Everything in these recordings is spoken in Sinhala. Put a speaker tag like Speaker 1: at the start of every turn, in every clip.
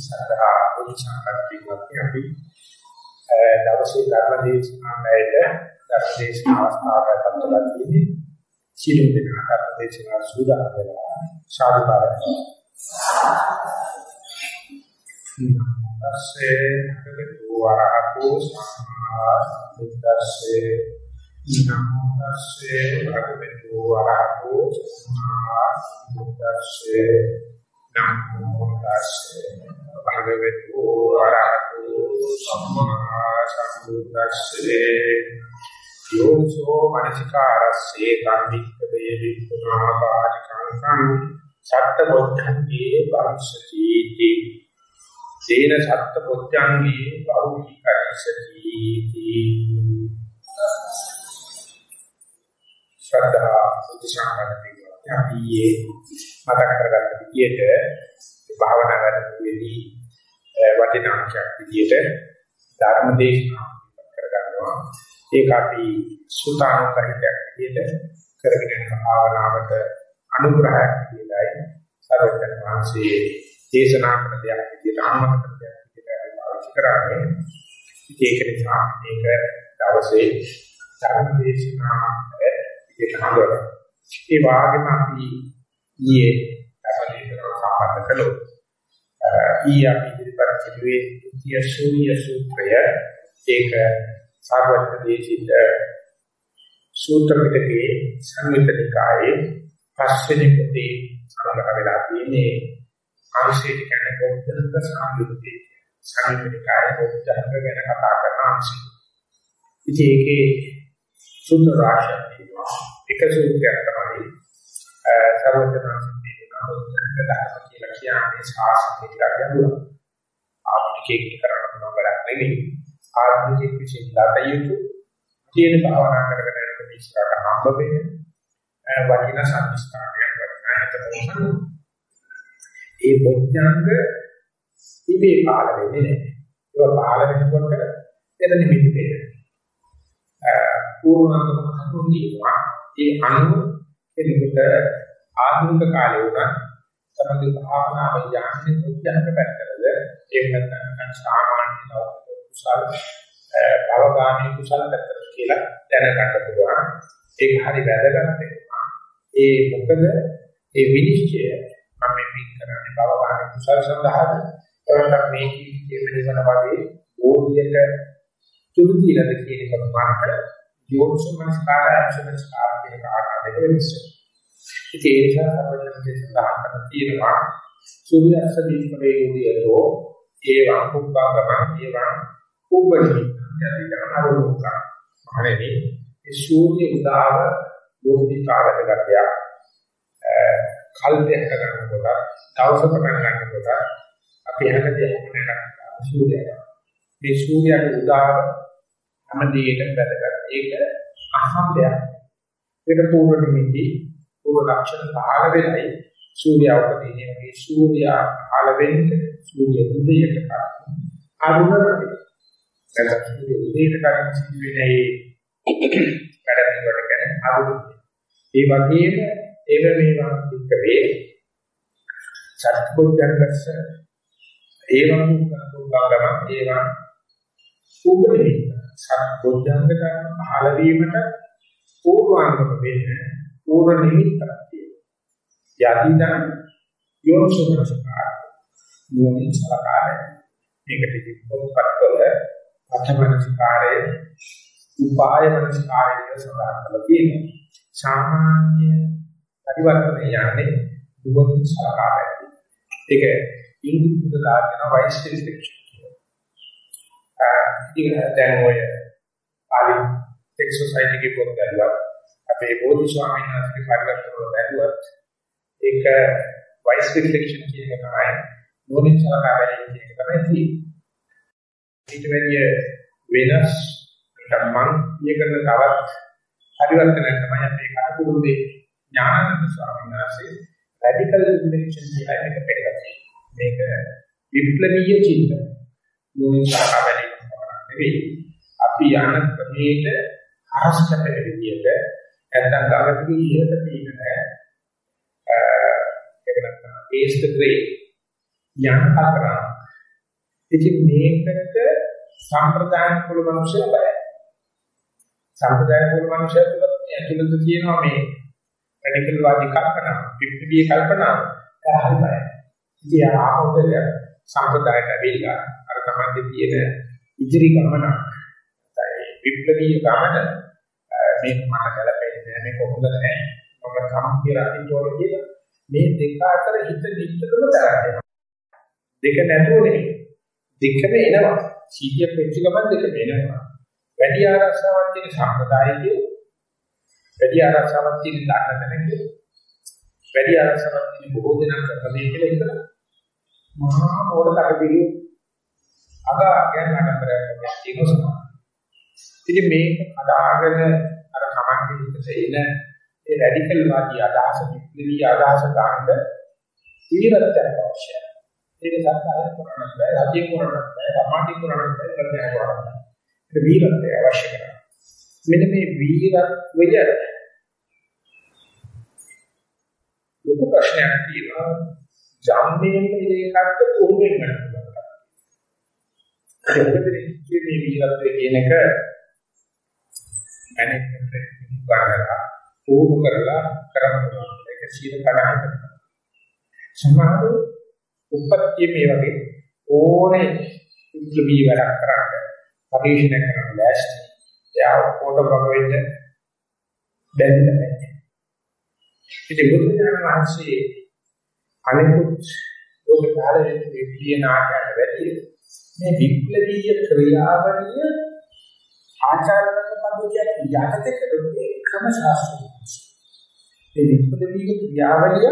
Speaker 1: සදා උත්සාහකත්වයක් අපි දවසේ ධර්ම දේශනාවේද ධර්ම දේශනා අවස්ථාවකට පත්වලා තියෙන්නේ සිළු දෙනා ධර්ම දේශනා සූදානම් වෙලා සාදුකාරය. ඊපස්සේ වරහතු සම්මා බුද්දස්සේ නමෝ තස්සේ භගවතු වරහතු සම්මා බුද්දස්සේ නමෝ තස්සේ භගවතු වරහතු සම්මා සම්බුද්දස්සේ යෝසෝ මනසිකාරස්සේ කම්මික්කවේ විපුනාපාටිකං සත්ත බොද්ධංගේ පරිසති තේන සත්ත බොද්ධංගේ බෞද්ධිකයිසති ශ්‍රද්ධා බුද්ධ ශාසනයේ යන්නේ මතක කරගන්න විදියට භාවනා වැඩමුළුවේදී වටිනාකමක් විදියට ධර්ම දේශනා කරගන්නවා. ඒක අපි සුතානුකරිතයක් විදියට කරගෙන යන භාවනාවට අනුග්‍රහයක් විදියටයි සර්වඥ වහන්සේ දේශනා කරන දෙයක් විදියට ආමත කරන දෙයක් විදියට පාවිච්චි කරන්නේ. ඒක නිසා මේක දවසේ ධර්ම දේශනා විදියට හඳුනනවා ඒ වාගේම අපි ඊයේ ධර්ම දේශනාව සම්බන්ධ කළොත් ඊ අපි ඉදිරිපත් කළේ යසෝය සූත්‍රය ඒක සාරවත්ත දේශිත සූත්‍ර පිටකයේ සංයුතනිකායේ පස්වෙනි පොතේ සඳහන් වෙලා තියෙන්නේ ආංශික කියන්නේ බෞද්ධ සංයුත්තේ සංයුතනිකායේ බෞද්ධ ධර්ම ගැන කතා කරන අංශය. ඉතින් ඒකේ සූත්‍ර රාශියක් තියෙනවා. එක සූත්‍රයක් තමයි සර්වඥාන්සේ කියන ධර්ම කියලා කියන්නේ ශාස්ත්‍රීය ටිකක් ගැඹුරක්. ආධුනිකයෙක් කරන්න පුළුවන් වැඩක් නෙවෙයි. ආධුනිකයෙක් විසින් දත යුතු තියෙන භාවනා කරගෙන යනකොට ඉස්සරහට හම්බ වෙන වටිනා සංස්කාරයක් වටිනා ඒ බොද්ධංග ඉබේ පාල වෙන්නේ නැහැ. ඒක පාල වෙනකොට එතන නිමිති වෙනවා. පූර්ණාංගම හඳුන්වනවා. ඒ අනුව එතකොට ආධුනික කාලේ උනත් තමයි භාවනාව යන්නේ බුද්ධංග පැත්තටද? ඒක නැත්නම් සාමාන්‍ය ලෞකික කුසල භවගාමී කුසල පැත්තට කියලා දැනගන්න පුළුවන්. ඒක හරි වැදගත් ඒ මොකද? ඒ විනිශ්චය මම මේ පිට කරන්නේ භවගාමී කුසල සඳහාද? එවනම් මේ ජීවිතයේ වෙනවන වගේ ඕනියට තුරු දීලාද කියන එක මාර්ග යෝනිසමස්කාරය අක්ෂමස්කාර කියන කාරණා දෙක වෙනස් වෙනවා. ඉතින් ඒ නිසා සර්වඥන්සේ සඳහන් කරලා තියෙනවා සූර්යස්ස දීපේ උදයතෝ ඒවං කුබ්බංගමං ඒවං කුබ්බනි යදිදන අරෝක මහණෙනි ඒ සූර්ය උදාව ලෝකිකාවට ගතියක් කල්පයක් ගන්නකොට දවස පටන් ගන්නකොට අපි හැමදේම කරන්නේ සූර්යය මේ සූර්යයාගේ උදාව හැමදේටම වැදගත්. ඒක අහම්බයක්. ඒක පූර්ව නිමිති පූර්ව ලක්ෂණ පහළ වෙලයි සූර්යා උපදිනේ වගේ සූර්යා පහළ වෙන්නේ සූර්ය උදයයට කරන්නේ අරුණ රටේ නැත්නම් සූර්ය උදයට කරන්නේ සිදුවෙන්නේ වැඩ පිළිවෙලට ගැන අරුණ. ඒ වගේම එව මේවා පිටකවේ සත්පුද්ගලස්ස ඒවං උග්ගම ඒවා උපදේ සත්පුද්ගලක පහළ වීමට පූර්වාංගම වෙන්නේ පූර්ව නිමිත්තක් තියෙනවා. යදිදන් යෝනිසෝමනසකාර නුවණින් සලකාරය. මේකට ඉතිපොත්පත්වල අත්මනසිකාරය උපාය මනසිකාරය කියලා සඳහන් කරලා තියෙනවා. සාමාන්‍ය පරිවර්තනය යන්නේ නුවණින් සලකාරය. ඒක ඉංග්‍රීසියෙන් දාගෙන වයිස් රිස්ට්‍රික්ෂන් කියලා. ඉතින් දැන් ඔය පාලි ටෙක් සොසයිටි එකේ පොත් ගන්නවා අපේ බෝධි ස්වාමීන් වහන්සේගේ පරිවර්තන වල බැලුවත් ඒක වයිස් රිෆ්ලෙක්ෂන් කියන එක තමයි මොනින් සලකා බැලීම කියන එක තමයි තියෙන්නේ. ඊට වැඩිය වෙනස් ධම්මං ඊකන තවත් පරිවර්තනයක් තමයි අපි කටපුරු දෙන්නේ. ඥානන්ද ස්වාමීන් වහන්සේ රැඩිකල් රිෆ්ලෙක්ෂන් කියලා එක පෙන්නනවා. මේක විප්ලවීය චින්තන. මොනින් සලකා බැලීම නෙවෙයි. අපි යන ක්‍රමයට හරස්කට විදියට නැත්නම් ගඟදී ඉහළට තියෙන ඒක නැත්නම් ඒස්ට් ග්‍රේ යන කරා ඉතින් මේකට සම්ප්‍රදාන කුල මිනිස්සු බයයි. සම්ප්‍රදාන කුල මිනිස්සු ඇතුළත තියෙනවා මේ රැඩිකල් වාදී කල්පනා, විප්ලවීය කල්පනා හරි බයයි. ඉතින් ආහොදල සම්ප්‍රදායට ඇවිල්ලා අර තමයි තියෙන ඉදිරි ගමන විප්ලවීය ගමන මේක මට ගැලපෙන්නේ මේක හොඳ නැහැ. මම කම් කියලා අදින්න ඕනේ කියලා මේ දෙක අතර හිත නිතරම තරහනවා. දෙක නැතුව නෙමෙයි. දෙකම එනවා. සීය පෙච්ච ගමන් දෙකම එනවා. වැඩි ආරක්ෂාවක් තියෙන සම්ප්‍රදායයේ වැඩි ආරක්ෂාවක් තියෙන දාන දැනගේ වැඩි ආරක්ෂාවක් තියෙන බොහෝ දෙනා කරන්නේ කියලා හිතලා මහා මොඩකට පිළි අග ගැන නතරයක් තියෙනවා. ඉතින් මේක අදාගෙන අර කමන්නේ හිතේ එන ඒ රැඩිකල් වාදී අදහස විප්ලවීය අදහස ගන්න ඊරත්තක් අවශ්‍යයි. ඒක සත්‍යය කරන්න බෑ, රජයෙන් කරන්න බෑ, සමාජයෙන් කරන්න බෑ, කරන්න බෑ. ඒක වීරත්වය අවශ්‍ය කරනවා. මෙන්න මේ වීරත්වය ලොකු ප්‍රශ්නයක් තියෙනවා. ජම්මයෙන් ඉලේකට කොහොමද කරන්නේ? ඒක උදේ මේ වීරත්වය කියන එක මැනේජ්මන්ට් එකකින් ගන්නවා. ඕම කරලා කරන්න පුළුවන්. ඒක සීල කඩහකට. සමහර උපත්ති මේ වගේ ඕනේ විප්ලවී වැඩක් කරන්න. පරිශීලනය කරන්න ලෑස්ති. එයා කොට බග වෙන්න බැරිද නැහැ. ඉතින් බුදු දහම වහන්සේ අනිකුත් ලෝක කාලයේ විද්‍යා නාටකයට වැඩි මේ විප්ලවීය ක්‍රියාවලිය ආචාරගත පද්ධතියක් යටතේ කරන්නේ ක්‍රම ශාස්ත්‍රය. ඒ විප්ලවීය ක්‍රියාවලිය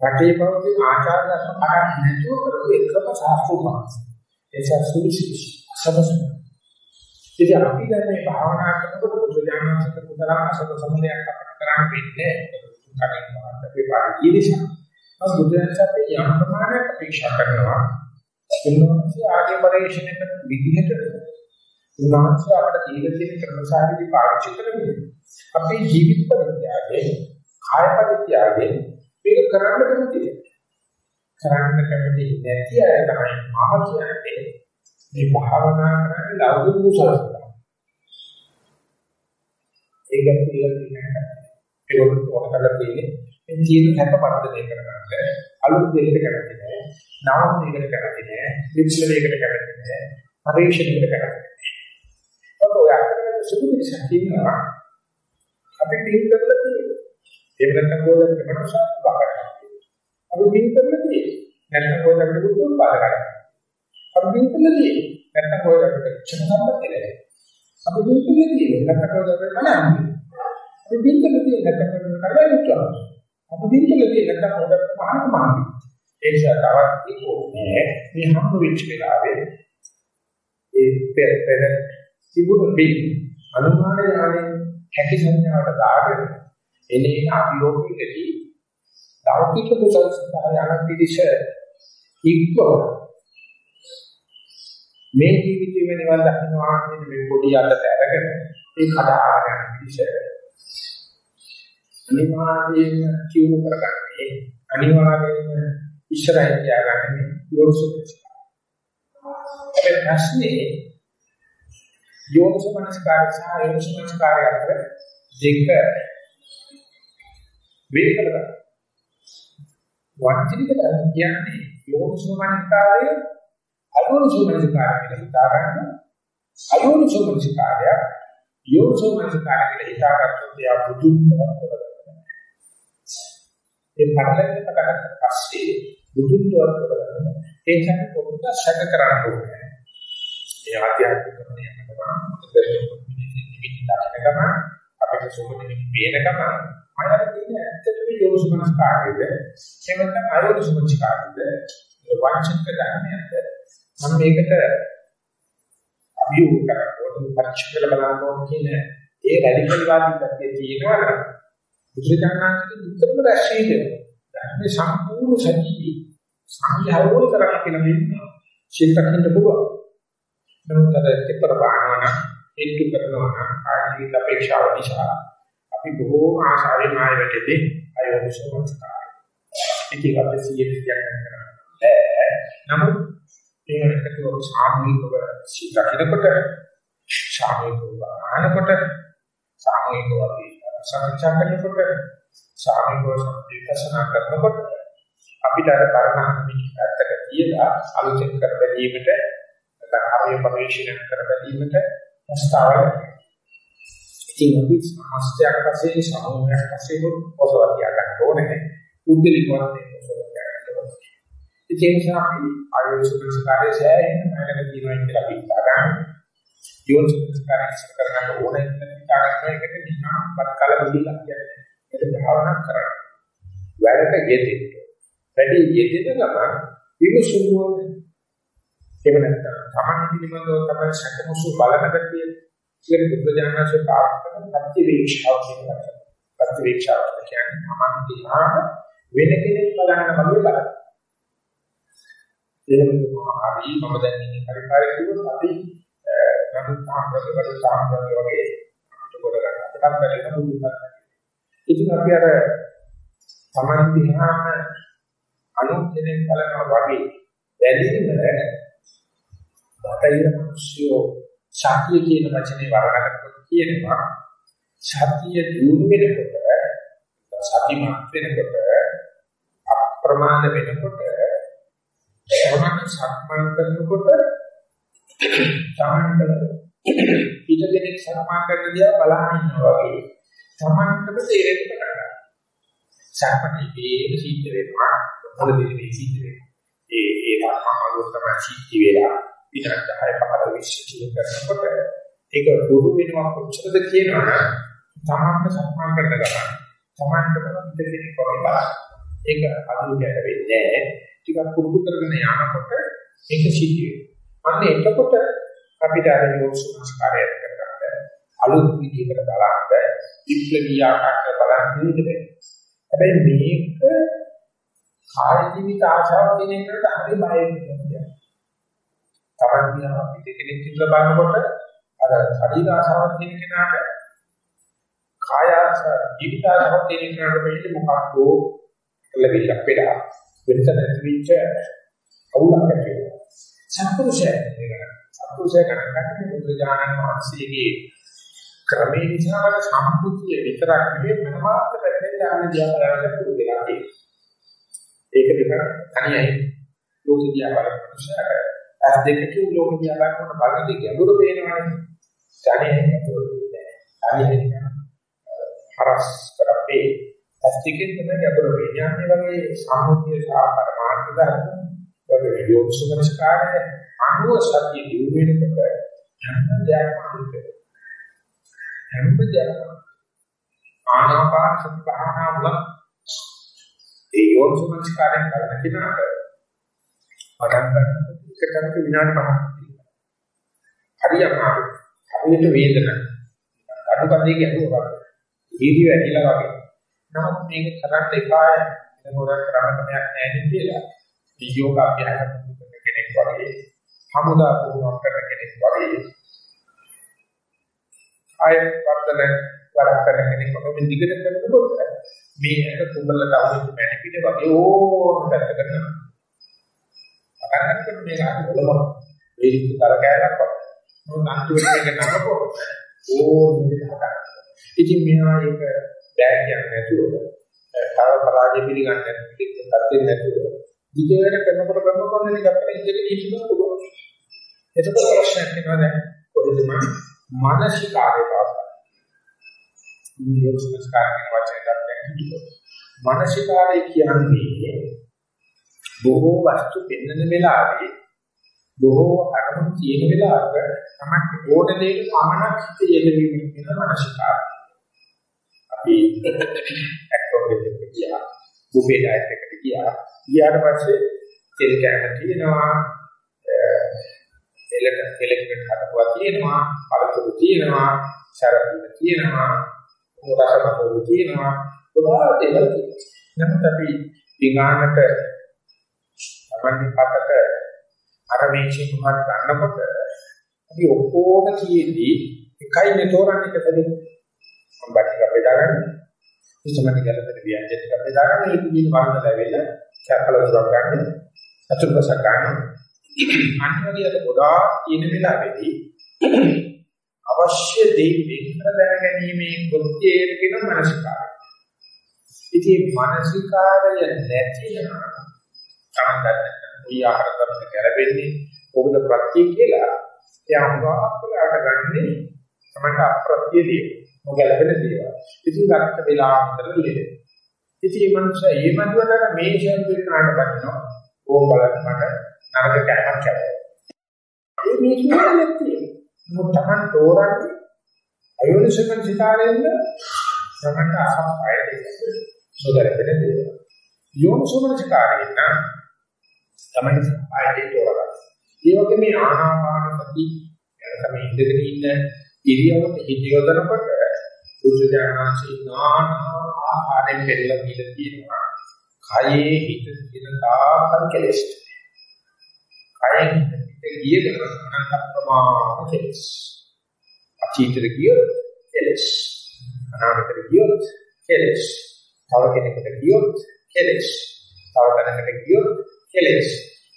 Speaker 1: රටේ පවතින ආචාරගත පදන් නැතුව කරපු එකම ශාස්ත්‍රයක්. ඒ ශාස්ත්‍රයේ සබසන. ඉතින් අපි දැන් මේ භාවනා කරනකොට බුදුජානක පුතරා අසත සමුදයක් අපිට කරන්න වෙන්නේ කලින් අපේ පාඩිය නිසා. මම බුදුරජාණන් යම් ප්‍රමාණයක් අපේක්ෂා කරනවා. උන්වහන්සේ ආගේ පරිශ්‍රණය කරන විදිහට උන්වහන්සේ අපට දීලා තියෙන ක්‍රමසාරදී පාවිච්චි කරන්නේ අපේ ජීවිත පරිත්‍යාගයේ කාය පරිත්‍යාගයේ මේක කරන්න කැමති කරන්න කැමති නැති අය තමයි මම කියන්නේ මේ භාවනා කරන්නේ ලෞකික කුසලයක්. ඒක කියලා කියන්නේ ඒකට ඕන කරලා තියෙන්නේ මේ ජීවිත හැප වර්ධනය කරගන්න. අලුත් දෙයකට කරන්නේ නැහැ නව දෙයකට කරන්නේ නැහැ විප්ලවයකට කරන්නේ නැහැ පරිශ්‍රණයකට කරන්නේ ඔය අතරේ සුදු මිනිස්සු කියනවා අපි පින් කරලා තියෙනවා. ඒ වෙනකන් ගෝලකට මනසක් බාරගන්න. අපි පින් කරලා තියෙනවා. නැත්නම් ගෝලකට දුක් බාරගන්න. අපි පින් කරලා තියෙනවා. නැත්නම් ගෝලකට චනසම්පත් දෙන්නේ. අපි පින් කරලා තියෙනවා. නැත්නම් ගෝලකට කනන්නේ. අපි පින් කරලා තියෙනවා. නැත්නම් ගෝලකට කරලා අපි පින් කරලා තියෙනවා. නැත්නම් ගෝලකට මහාන මහාන. ඒ නිසා තවත් ඒකෝ නෑ. මේ හම්බ වෙච්ච වෙලාවේ ඒ පෙර පෙර තිබුණු බින් අනුමාන ඥාණයෙන් හැකි සංඥාවට දාගෙන එනේ අභියෝගයකදී ලෞකික කුසල සඳහා යන පිළිස ඉක්ව මේ ජීවිතයේ නිවන් දකින්නවා කියන මේ පොඩි අතට අරගෙන ඒ කඩාගෙන යන පිළිස අනිවාර්යයෙන් කියුණු කරගන්නේ අනිවාර්යයෙන් ඉස්සරහින් තියාගන්නේ යෝසුච. ඒ ප්‍රශ්නේ යෝනිසමනස්කාරය සහ යෝනිසමනස්කාරය අතර දෙක වෙන් කරගන්න. වංචනික ධර්ම කියන්නේ යෝනිසමනස්කාරය අයෝනිසමනස්කාරය කියලා හිතා ගන්න. අයෝනිසමනස්කාරය යෝනිසමනස්කාරය කියලා හිතාගත්තොත් එයා බුදුන් කරගන්නවා. ඒ පරිලක්ෂණ කරගත්ත පස්සේ බුදුන් කරගන්නවා. ඒ කියන්නේ පොඩ්ඩක් සැක කරන්න ඕනේ. ඒ ආධ්‍යාත්මික ක්‍රමයක් තමයි අපිට සෝමනේ පේන ගම අයර තියෙන ඇත්තටම යෝනිසමනස් කාර්යද එහෙම නැත්නම් අයෝනිසමනස් කාර්යද වංචනික ධර්මයක්ද? මම මේකට අභියෝග කරනකොට පරීක්ෂා කරලා බලන්න ඕන කියන ඒ රැඩිකල් වාදී පැත්තේ තියෙනවා බුදුරජාණන්ගේ උත්තරම රැස්වී දෙනවා. මේ සම්පූර්ණ සජීවී සංයෝග කරලා කියන දෙන්නා චිත්තකින් පුළුවන් නමුත් අර තිපර බානවා හේතු කරනවා නම් ආජීවිත අපේක්ෂාව නිසා අපි බොහෝ ආශාවෙන් ආයෙ වැටෙන්නේ අයෝනිසෝමනස්කාරය. ඉතින් අපි සියයට කියන්නේ නමුත් ඒකට සාමූහිකව සිතකිනකොට සාමූහිකව ආනකොට සාමූහිකව සාකච්ඡා කරනකොට සාමූහිකව සම්පූර්ණ කරනකොට අපිට අර කරණාත්මික පැත්තක තියලා අලුතෙන් කර බැලීමට නැත්නම් හරිය පරිශීලන කර බැලීමට ප්‍රස්තාවය. ඉතින් අපි සමස්තයක් වශයෙන් සමූහයක් වශයෙන් පොසවතිය ගන්න ඕනේ. උද්දලිකවත් පොසවතිය ගන්න ඕනේ. ඒ නිසා අපි ආයෝජකකාරය සෑහෙන මනක තියෙනවා කියලා අපි හිතා ගන්න යෝජකකාරය ඉස්සර කරන්න ඕනේ කියලා හිතා ගන්න එකට නිකම්පත් කල බුදිලා කියන්නේ. ඒක භාවනා කරන්න වැඩක යෙදෙන්න වැඩි යෙදෙන ගමන් විමසුමුව එහෙම නැත්නම් තමන් පිළිබඳව තමයි සැකමසු බලන ගතිය කියන බුද්ධජනනාංශය පාරකට ප්‍රතිවීක්ෂාව කියනවා. ප්‍රතිවීක්ෂාව කියන්නේ තමන් දිහා වෙන කෙනෙක් බලන වගේ බලන. එහෙම හරි මම දැන් ඉන්නේ පරිපාලක කිව්වොත් අපි නමුත් සාම්ප්‍රදායික වල සාම්ප්‍රදායික වගේ අපිට කොට ගන්න අපටත් බැරිම දුන්නා. ඉතින් අපි අර තමන් දිහාම අනුන් කෙනෙක් බලනවා වගේ බැලීම බටහිර මිනිස්සුયો සතිය කියන වචනේ වරකට කියනවා සතිය දිනු වෙනකොට සතිමත් වෙනකොට අප්‍රමාද වෙනකොට සමන සක්මන් කරනකොට තමන්ට පිට දෙනෙක් සක්මන් කරන දිහා බලන ඉන්නවා වගේ. තමන්ටම තේරෙන්න පටන් ගන්නවා සක්මනේ වේග සිද්ධ වෙනවා මොකද මේ සිද්ධ වෙනවා ඒ ඒ ධර්මවල තමයි සිද්ධ වෙලා විනාඩි 10 15 20 කරනකොට ඒක දුරු වෙනවා කොච්චරද කියනවනම් තමන්ට සම්මාන කරන ගමන් තමන්ට දෙකෙනෙක් වගේ බලන්න. ඒක අදුරට වෙන්නේ නැහැ. ටිකක් පුරුදු කරගෙන යනකොට ඒක සිද්ධ වෙනවා. අන්න එතකොට අපිට අර යෝනිසමස්කාරය කරගන්න අලුත් විදිහකට බලන්න විප්ලවීය ආකාරයට බලන්න දෙන්නේ. හැබැයි මේක කාය ජීවිත ආශාව කියන එකට හරි බය වෙනවා. තමන් දිහා අපි දෙකෙනෙක් ඉඳලා බලනකොට අර ශරීර ආසාවක් තියෙන කෙනාට කාය ආසාව ජීවිත ආසාවක් තියෙන කෙනාට වෙන්නේ මොකක්ද ලැබිලා පෙළා වෙනස නැති වෙච්ච අවුලක් ඇති වෙනවා සත්පුරුෂය සත්පුරුෂය කරන්නේ බුදුරජාණන් වහන්සේගේ ක්‍රමේ නිසා සම්පූර්ණ විතරක් නෙවෙයි මනමාර්ථ පැත්තෙන් දාන දියා බලන්න පුරුදු වෙලා තියෙනවා ඒක දෙක තනියයි ලෝක දියා බලන මනුස්සයකට ඇස් දෙකකින් ලෝක දිහා බලනකොට බලන්නේ ගැඹුරු පේනවනේ. ඡානේ ගැඹුරු නෑ. ඡානේ හරස් කරපේ ඇස් දෙකෙන් තමයි ගැඹුරු පේන්නේ. අනේ වගේ සාමුද්‍ය සාපර මාර්ග ධර්ම වගේ යෝනිසමස්කාරය අනුව සත්‍ය දිනු වෙනකොට හැම දෙයක්ම අනුකම්ප හැම දෙයක්ම ආනාපාන සති භාවනා වල ඒ යෝනිසමස්කාරයෙන් කරන කෙනාට පටන් ගන්නකොට එකකට විනාඩි 5ක් හරි අමාරු. හරියට වේදන. අඩුකඩේ ගැහුවා වගේ. දීදි වැටිලා වගේ. නමුත් මේක කරන්න එපා. ඒක හොරක් කරන්න කමක් නැහැ නේද කියලා. යෝග අභ්‍යාස කරන කෙනෙක් වගේ. හමුදා පුහුණුවක් කරන කෙනෙක් වගේ. ආය වර්ධන වැඩ කරන කෙනෙක් වගේ මේ දිගට කරනකොට මේ එක කුඹලට අවුත් මැටි පිට වගේ ඕන පැත්ත කරනවා. කරනකොට මේක අර බලම ඒ විදිහට කර කෑල්ලක් වගේ. මොන අන්තිමට එක නමකො ඕන විදිහට හදන්න. ඉතින් මෙහා ඒක බෑ කියන්නේ නැතුව තව පරාජය පිළිගන්නේ නැතුව පිටින් නැතුව විජයයට කරනකොට කරනකොට මේක අපිට ඉඳගෙන ඉන්න පුළුවන්. එතකොට ප්‍රශ්නයක් වෙනවා දැන් කොහෙද මම මානසිකාරය පාසල. නියෝජනස්කාරක වචනයක් දැක්කම මානසිකාරය කියන්නේ බොහෝ වස්තු පෙන්වන වෙලාවේ බොහෝ අරමුණු තියෙන වෙලාවක තමයි ඕන දෙයක පමණක් හිත යෙදවීම කියන මානසිකාරය. අපි ඇක්ටෝගෙට ගියා, බුබේ ඩයට් එකට ගියා. ගියාට පස්සේ තෙල් කෑම තියෙනවා, එලක කෙලෙකට හදපුවා තියෙනවා, පළතුරු තියෙනවා, සරපිට තියෙනවා, රසමතුරු තියෙනවා, ගොඩාක් දේවල් තියෙනවා. නමුත් අපි විගානට තමන්ගේ පතට අර මේකෙන් උහත් ගන්නකොට අපි ඔක්කොම කියෙදී එකයි මේ තෝරන්නේ කතදී මම බට්ටික බෙදාගන්න ඉස්සමත් ගැලපෙන ව්‍යංජන ටික බෙදාගන්න ඒක දින වර්ණ ලැබෙල කැපල දුරක් ගන්න. අතුරුපස ගන්න. අන්තිමට ගොඩාක් තියෙන වෙලාවේදී අවශ්‍ය දේ වෙන්කර දැනගැනීමේ කෘත්‍යයේ කියන මානසිකාරය. ඉතින් මානසිකාරය නැතිනම් තමයි කොයි ආකාර කරන ගැලපෙන්නේ මොකද ප්‍රත්‍ය කියලා එයා හුඟක් ගන්නේ තමයි අප්‍රත්‍ය දේ. මොකලබෙන දේවල්. ඉතින් ගන්න වෙලාවකට ලෙඩ. ඉතින් මේ මනුස්සයා මේ මදුවට මේ ෂෙල් විකාරණ බදිනවා. ඕම් බලන්න මට නරක කැමක් කැපේ. ඒ මේ කියන්නේ නැත්තේ. මොකද තමන් තෝරන්නේ අයෝනිසකන් සිතාරෙන්න සමන්ත අසම්පය දෙක. සෝදරපෙන දේවල්. යෝනිසකන් සිතාරෙන්න තමයි සම්පය තෝරගන්න. ඒ වගේ මේ ආනාපාන සති තමයි ඉඳගෙන ඉන්න ඉරියව්වට හිත යොදනකොට බුදුජානනාංශී නානා ආහාරයෙන් පෙරලා කියලා තියෙනවා. කයේ හිත තියෙන තාකල් කෙලෙස්. කයෙන් හිත ගිය ගමන් අප්‍රමාණ කෙලෙස්. අතීතෙට ගියොත් කෙලෙස්. අනාගතෙට ගියොත් කෙලෙස්. තව කෙනෙකුට ගියොත් කෙලෙස්. තව කෙනෙකුට ගියොත් කෙලෙස්.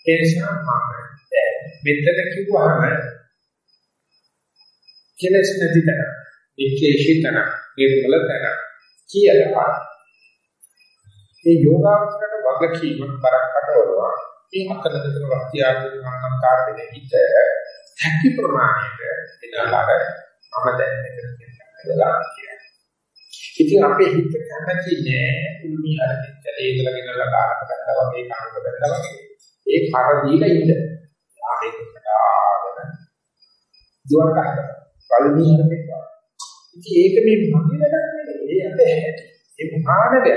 Speaker 1: ඒ නිසා මම දැන් මෙතන කිව්වහම කෙලෙස් නැති තැන, වික්ලේශී තැන, නිර්මල තැන කියලා මේ යෝගාවචරයට වගකීම බරකටවනවා මේ හතර දෙක වක්තියාගේ මනසකාර වෙන හිත හැකි ප්‍රමාණයට එනලාර මම දැන් මෙතන කියලා කියනවා. ඉතින් අපේ හිත කැමති නෑ උල්මි අර දෙච්චලේ ඉඳලා ගෙනලා කාලක බඳා වගේ කාලක බඳා වගේ ඒ කර දීලා ඉන්න. ආමේකට ආගෙන දුවන කහකට පළවෙනි හරකේ වගේ. ඉතින් ඒක මේ මගේ වැඩක් නෙවෙයි. ඒ අප හැටි. ඒ මානවය.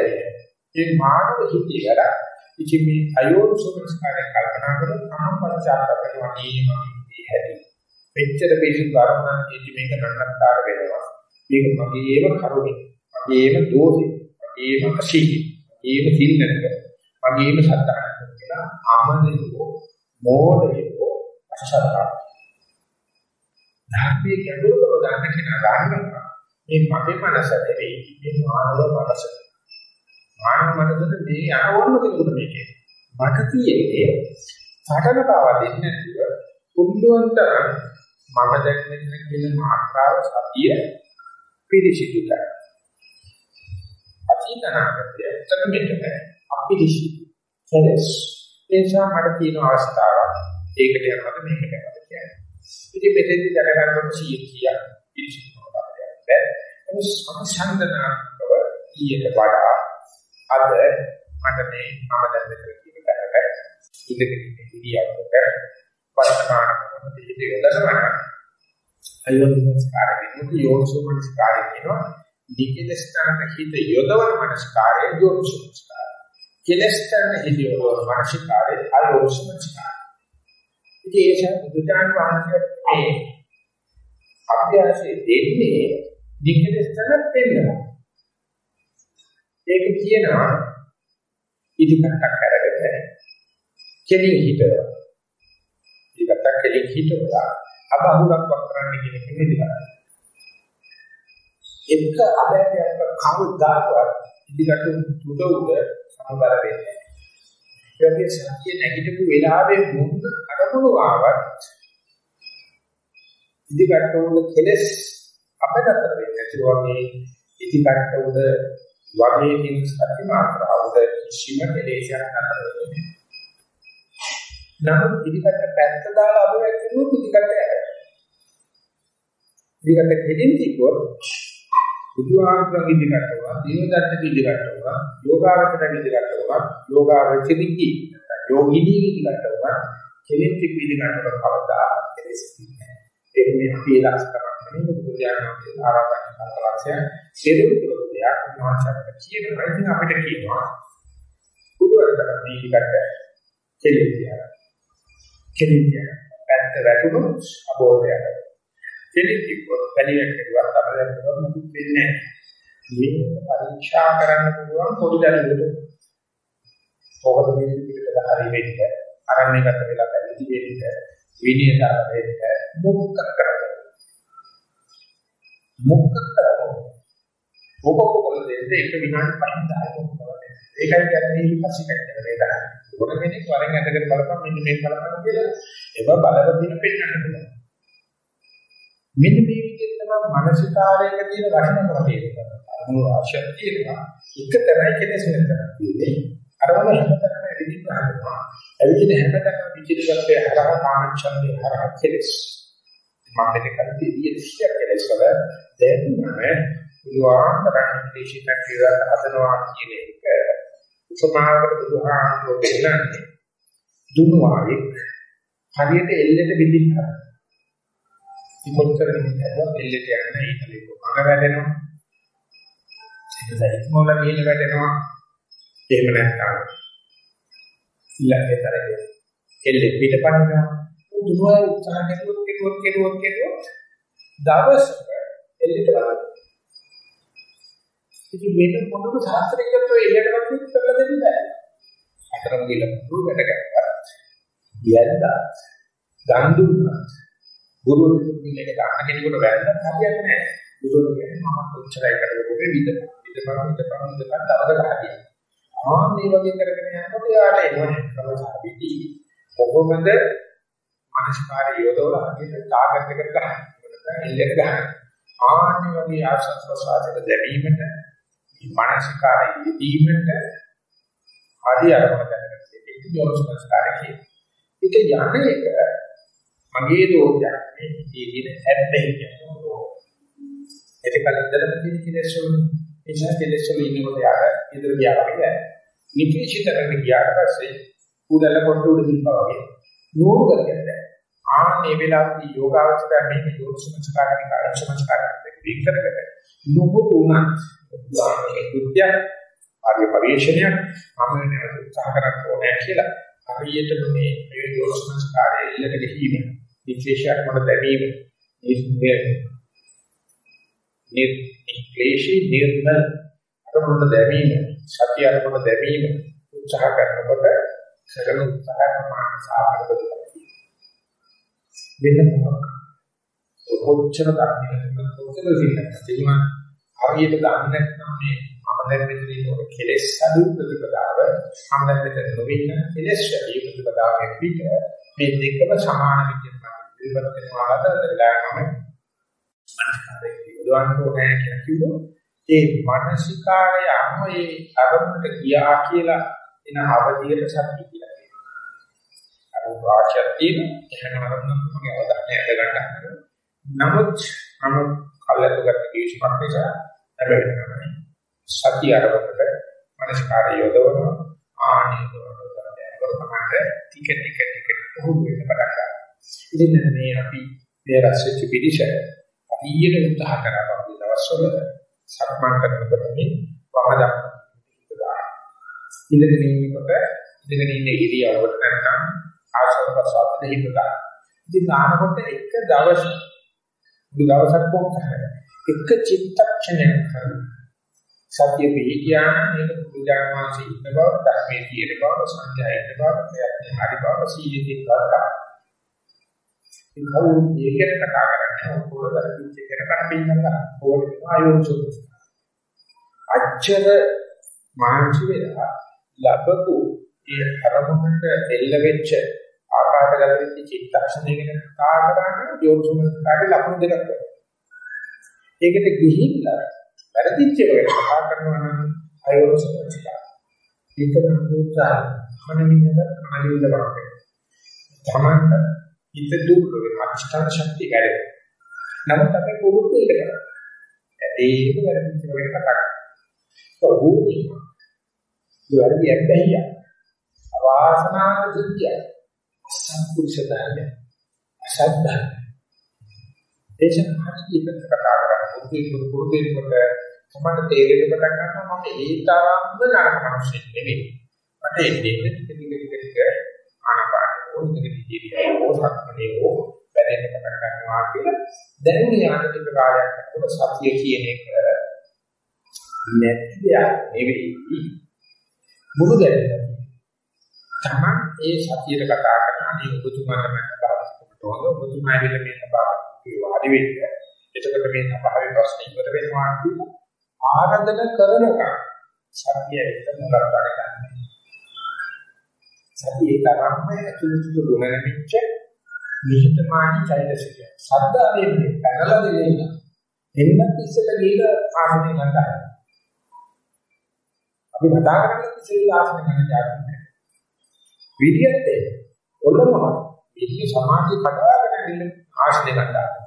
Speaker 1: ඒ මානව හිතේ වැඩ. ඉතින් මේ අයෝනිසෝමනස්කාරය කල්පනා කරලා කාමපච්චාත කරනවා මේ හැටි. මෙච්චර පිළිසු කරනවා ඉතින් මේක නන්නත්තර වෙනවා. මේක මගේම කරුණේ. මගේම දෝෂේ. මගේම අසීහි. මගේම සිල්නක. මගේම සත්‍යයක් කියලා ආමදේකෝ මෝඩයෝ අසත්‍යය ධර්මයේ ගැඹුරව ගන්න කෙනා ගන්නවා. මේ මගේ මනස නෙවෙයි මේ මානව මනස. මානව මනසට මේ අනවන්න කෙනෙකුට මේකේ. මට තියෙන්නේ සටන පාවා දෙන්නේ නැතුව කුණ්ඩුවන්තර මම දැන් මෙතන කියන මාත්‍රාව සතිය පිළිසිදු කරා. අතීතනාගතය එතන මෙතන අපිරිසිදු. කෙලස්. ඒ නිසා මට තියෙන අවස්ථාවක් ඒකට යනකොට මේකට යනවා. ඉතින් මෙතෙන්දි දැක ගන්නකොට 100 කීයක් පිළිසිදු කරනවා. ඒක සංසන්දනාත්මකව ඊට වඩා අද මට මේ මම දැන් මෙතන කියන තැනට ඉඳගෙන ඉරියව්වක වර්තමාන මොහොතේ යොදනවා. අයෝනිස්කාරය මුතු යෝනිසෝමනස්කාරය කියනවා. නිකලස්තරන හිත යොදවන මනස්කාරය යෝනිසෝමනස්කාරය. කෙලස්තරන හිත යොදවන මනස්කාරය අයෝනිසෝමනස්කාරය. ඉතින් ඒ නිසා බුදුචාන් වහන්සේ මේ අභ්‍යාසයේ දෙන්නේ නිකලස්තරන දෙන්නවා. ඒක කියනවා ඉදිකටක් අරගෙන කෙලින් හිටව. ඉදිකටක් කෙලින් හිටවලා අබහුරක් වක් කරන්න කියන එක ඉදිකට. එක අබෑටයක් කවදාවත් ඉදිකට උඩ උඩ සමබර වෙන්නේ ඒ වගේ සතිය නැගිටපු වෙලාවේ මුන්න අරමුණු ආවත් ඉදිකට උඩ කෙලස් අපතතර වෙන්නේ නැතුව වගේ ඉදිකට උඩ වගේ කියන සත්‍ය මාත්‍රාවද කිසිම කෙලෙසයක් නැතර වෙන්නේ. නමුත් ඉදිකට පැත්ත දාලා අබුවක් කිව්වොත් ඉදිකට යනවා. ඉදිකට කෙලින් තිබ්බොත් බුදුආගමගේ ඉදිකට වුණා, දේවදත්තගේ ඉදිකට වුණා, යෝගාවචරගේ ඉදිකට වුණා, යෝගාවචරිකී යෝගිනී ඉදිකට වුණා, කෙලින් තිබ්බ ඉදිකට කවදා කෙලෙස් නැහැ. ඒක මේ අපි ලක්ෂ කරන්නේ බුදුආගමගේ ආරාධනා කරලාසය සියලු දෙයක් උන්වහන්සේට කියනවා. ඉතින් අපිට කියනවා බුදුරජාණන් දීකට කෙලිතිය. කෙලිතිය. පැත්ත වැටුණොත් අබෝධයට. කෙලිතිය පැලියක් කරුවත් අපලට මොකුත් වෙන්නේ නැහැ. මේක පරීක්ෂා කරන්න පුළුවන් පොඩි දරුවෙකුට. මොකද මේ පිළිවෙල හරි වෙන්නේ. අරණ්‍යගත වෙලා පැවිදි වෙන්නේ. විනයදාර වෙන්නේ. මුක්ක කරගන්න. මුක්ක කරගන්න. මොකක් කොල දෙන්න එක විනාඩි 5 10ක් මොකද ඒකයි කියන්නේ ඊපස්සේ කැටේ වේදනා ඕන කෙනෙක් වරෙන් ඇදගෙන බලපන් මෙන්න මේක බලපන් කියලා ඒක බලව දින පෙන්නන්න පුළුවන්. මෙන්න මේ විදිහට තමයි මානසිකාරයක තියෙන වටිනාකම තේරෙනවා. අරමුණු ආශය තියෙනවා. එක තරයි කෙලෙස් වෙනවා. අරමුණ හැමතැනම එදින් ගන්නවා. එවිට හැමතැනම විචිතකත්වය හරහා කාමච්ඡන්දේ හරහා කෙලෙස්. මම මේක කරන්නේ ඉතිසිය කෙලෙස් වල දැන් මම පුළුවන් තරම් දේශිත කියලා හදනවා කියන එක උපමාවකට බුදුහාමුදුරුවෝ දෙන්නන්නේ දුනුවාරික් හරියට එල්ලෙට බින්දින්න ඉකොත් කරගෙන ඉන්නවා එල්ලෙට යන ඒකලේ කොහොම වැදෙනවා ඒක මොන ගිහින් වැටෙනවා. එහෙම නැත්නම් ඊළඟට තරගේ එල්ලෙ පිටපන්නවා දුනුවාරි උත්සාහ කෙරුවොත් කෙරුවොත් කෙරුවොත් කෙරුවොත් දවසක එල්ලෙට බලන්න. ඉතින් මේක පොදුම ශාස්ත්‍රඥයෝ එළියටවත් කරලා දෙන්නේ නැහැ. අතරම ගිහලා පුරු වැඩ කරලා යද්දා දන් දුන්නා. ගුරු දෙවියන් එක දාන කෙනෙකුට වැරද්දක් හරියන්නේ නැහැ. ගුරු කියන්නේ මම උච්චරයි කරගොඩ විද විදපරම විදපරම විදපරම තවද ගහදී. ආ මේ වගේ කරගෙන යනකොට යාට එනවා සමහරවිට කොහොමද මනස්කාරය යොදවලා හරියට ටාගට් එකට ගන්න. එල්ලෙට ගන්න. ආන්නේ වගේ ආශස් ප්‍රසාරයට දැවීමට මානසිකාරයේ දීමට ආදී අරමුණ දැනගන්න. ඒක යොමුස්කාරය කියන්නේ. ඒක යන්නේ එක මගේ දෝෂයක් නේ. ඒකින හැබ්බැහි කියනවා. ඒක කලින්දලම තියෙන කෙලෙස් වල එනිසා කෙලෙස් වල ඉන්නකොට යාර ඉදිරිය ගියාම නිකේෂිත කරගෙන ගියාට පස්සේ උදැල්ල කොට උඩ දින්පා වගේ නෝරු කරගෙන ආන්නේ වෙලාවේදී යෝගාවචරය මේ යෝගසමස්කාරී කාර්යසමස්කාරී දෙක විකරකට නුඹ උනත් උදාහරණයක් දුක්ඛයක් ආර්ය පරිශ්‍රණයක් මම නැවත උත්සාහ කරන්න ඕනේ කියලා හරියට මේ ප්‍රයෝජනස්කාරය ඉල්ලට ගිහිම විශේෂයක් මත දැමීම. නික්ලේශී නිර්මල අරමුණ දැමීම සතිය අරමුණ දැමීම උත්සාහ කරනකොට සකල උත්සාහ ප්‍රමාණ සාර්ථක වෙනවා කොච්චර දන්නේ කොච්චර සිල්ලක් හරියට දන්නේ නැත්නම් මේ මම දැන් මෙතන ඉන්නකොට කෙලෙස් අඩු ප්‍රතිපදාව මම දැන් මෙතන නොවින්න කෙලෙස් වැඩි ප්‍රතිපදාවෙන් පිට මේ දෙකම සමාන විදිහට ඉදිරිපත් වෙනවාද වෙලාවම මනස්කාරයේ යොදවන්න ඕනේ කියලා කිව්වොත් ඒ මානසිකාරය අනුවේ අරමුණට ගියා කියලා එන අවධියට සත්‍ය කියලා කියනවා. අර වාක්‍යයක් තියෙන එහෙම අරමුණක් මගේ අවධානය ඇද ගන්න. නමුත් මම කල්ලාතුගත කිවිසුමක් නිසා හැබැයි සතිය අරමුණට මනස්කාරය යොදවන ආනියතවන ටික ටික ටික පුහුණු වෙන්න පටන් ගන්නවා. ඉතින් මේ අපි මේ රසච්ච පිළිස අනියට උත්සාහ කරා අපි දවස්වල සක්මන් කරනකොට මේ වහදා ඉඳගෙන ඉන්නකොට ඉඳගෙන ඉන්න ඉරියව්වට නැත්නම් ආශ්‍රව ප්‍රසාරද හිත ගන්න. ඉතින් දානකොට එක දවස් දවසක් කොහොමද එක චිත්තක්ෂණයක් සත්‍ය පිළිකියාන මේක පුජානවාසී ඉන්න බව ධර්මයේ තියෙන බව සංඥා ඉන්න බව ප්‍රයත්න හරි බව සීලයේ තියෙන බව ඒ කවුරු ඒකෙන් කතා කරන්නේ? ඔක්කොම දරිච්ච කෙනකට පින්නලා ඕනේ ආයෝජන අච්චර මානසික වෙලා ලැබපු ඒ අරමුණට එල්ල වෙච්ච ආකාරගත වෙච්ච චිත්තක්ෂණය ගැන කතා කරන්නේ යෝනිසමස්කාරේ ලක්ෂණ දෙකක්. වෙනවා ඒකට ගිහිල්ලා වැරදිච්ච එකට කතා කරනවා නම් අයෝසපචිතා. ඒක නමුත්සා මනමින්ද කලින්ද බලන්න. තමන්ට හිත දුක් වෙන අෂ්ටාන ශක්තිය වැඩි. නමුත් අපි පුරුදු එකට. ඒක වැරදිච්ච එකට කතා කරනවා. ඔහුයි. වැරදි ඇබ්බැහිය. අවාසනාව සිද්ධිය. අසත්පුරුෂ ධර්මය. අසත් ධර්මය. දේශන හරියට කතා පුරුදු පුරුදු වෙනකොට තමයි තේරෙන්න පටන් ගන්නවා මම ඒ තරම්ම නරක මිනිස්සෙක් නෙවෙයි. මට එන්නේ ටික ටික ටික ටික ආනපාන ඕනික විදිහේ ඕසක්මනේ ඕ බැලෙන්න පටන් ගන්නවා කියලා දැන් යාන ටික කාලයක් යනකොට සතිය කියන එක නැති දෙයක් නෙවෙයි. මුළු දැනෙන්න. තමන් ඒ සතියට කතා කරන අනේ ඔබතුමාට මම බාරකට ඕන ඔබතුමා විල මේ බාරකට වාඩි වෙන්න එතකොට මේ සභාවේ ප්‍රශ්න ඉවර වෙනවා කියලා ආරාධන කරනකම් සතිය එක මුලක් ගන්න. සතියේ තරම්ම ඇතුළත ගුණ නැමිච්ච නිහතමානී චෛතසිකය. සද්දාවේ පැනලා දෙන්නේ. එන්නත් ඉස්සෙල්ලා ගිහලා ආසනේ ගන්නවා. අපි කතා කරන්නේ ඉස්සෙල්ලා ආසනේ ගන්න જાතියි. විදියත් ඒ ඔල්ලනවා. විදිය සමාධිය කඩාගෙන ඉන්න ආසනේ ගන්නවා.